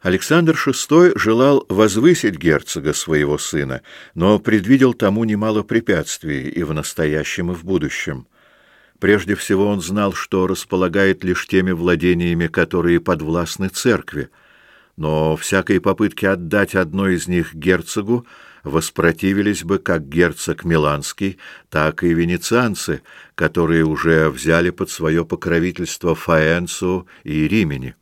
Александр VI желал возвысить герцога своего сына, но предвидел тому немало препятствий и в настоящем, и в будущем. Прежде всего он знал, что располагает лишь теми владениями, которые подвластны церкви, но всякой попытке отдать одно из них герцогу воспротивились бы как герцог Миланский, так и венецианцы, которые уже взяли под свое покровительство Фаэнцу и Римени.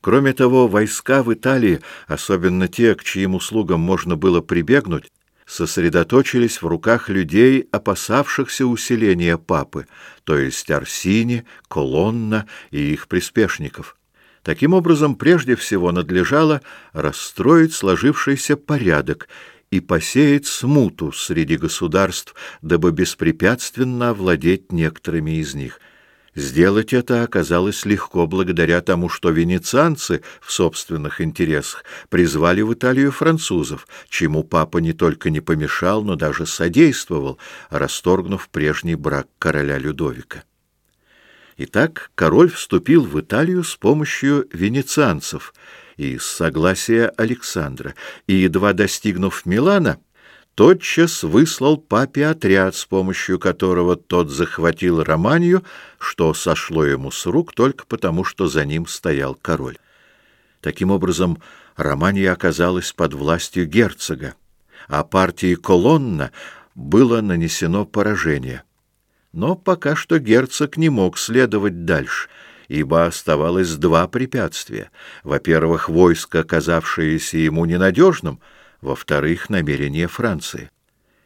Кроме того, войска в Италии, особенно те, к чьим услугам можно было прибегнуть, сосредоточились в руках людей, опасавшихся усиления папы, то есть Арсини, Колонна и их приспешников. Таким образом, прежде всего надлежало расстроить сложившийся порядок и посеять смуту среди государств, дабы беспрепятственно овладеть некоторыми из них – Сделать это оказалось легко благодаря тому, что венецианцы в собственных интересах призвали в Италию французов, чему папа не только не помешал, но даже содействовал, расторгнув прежний брак короля Людовика. Итак, король вступил в Италию с помощью венецианцев и с согласия Александра, и, едва достигнув Милана, тотчас выслал папе отряд, с помощью которого тот захватил Романию, что сошло ему с рук только потому, что за ним стоял король. Таким образом, Романия оказалась под властью герцога, а партии Колонна было нанесено поражение. Но пока что герцог не мог следовать дальше, ибо оставалось два препятствия. Во-первых, войско, оказавшееся ему ненадежным — во-вторых, намерения Франции.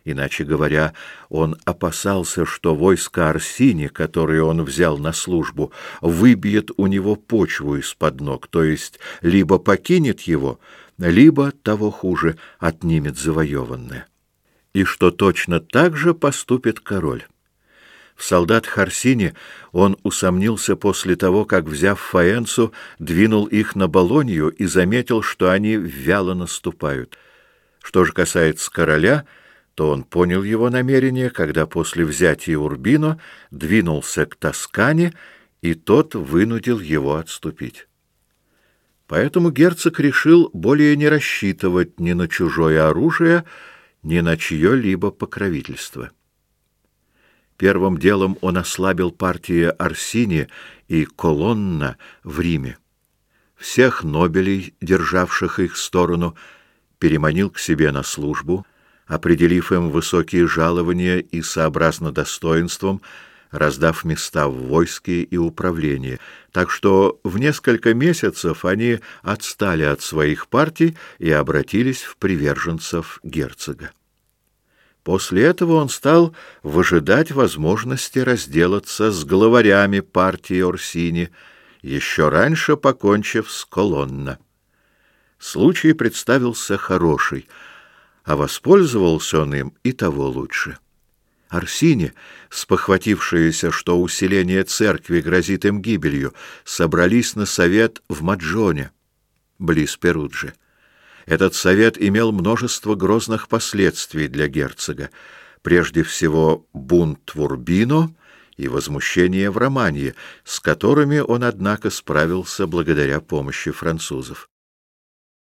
Иначе говоря, он опасался, что войско Арсини, которое он взял на службу, выбьет у него почву из-под ног, то есть либо покинет его, либо, того хуже, отнимет завоеванное. И что точно так же поступит король. В солдат Харсине он усомнился после того, как, взяв Фаэнцу, двинул их на Болонью и заметил, что они вяло наступают — что же касается короля, то он понял его намерение, когда после взятия Урбино двинулся к Тоскане, и тот вынудил его отступить. Поэтому герцог решил более не рассчитывать ни на чужое оружие, ни на чье-либо покровительство. Первым делом он ослабил партии Арсини и Колонна в Риме. Всех нобелей, державших их сторону, переманил к себе на службу, определив им высокие жалования и сообразно достоинством, раздав места в войске и управлении, так что в несколько месяцев они отстали от своих партий и обратились в приверженцев герцога. После этого он стал выжидать возможности разделаться с главарями партии Орсини, еще раньше покончив с Колонна. Случай представился хороший, а воспользовался он им и того лучше. Арсине, спохватившиеся, что усиление церкви грозит им гибелью, собрались на совет в Маджоне, близ Перуджи. Этот совет имел множество грозных последствий для герцога. Прежде всего, бунт в Урбино и возмущение в Романии, с которыми он, однако, справился благодаря помощи французов.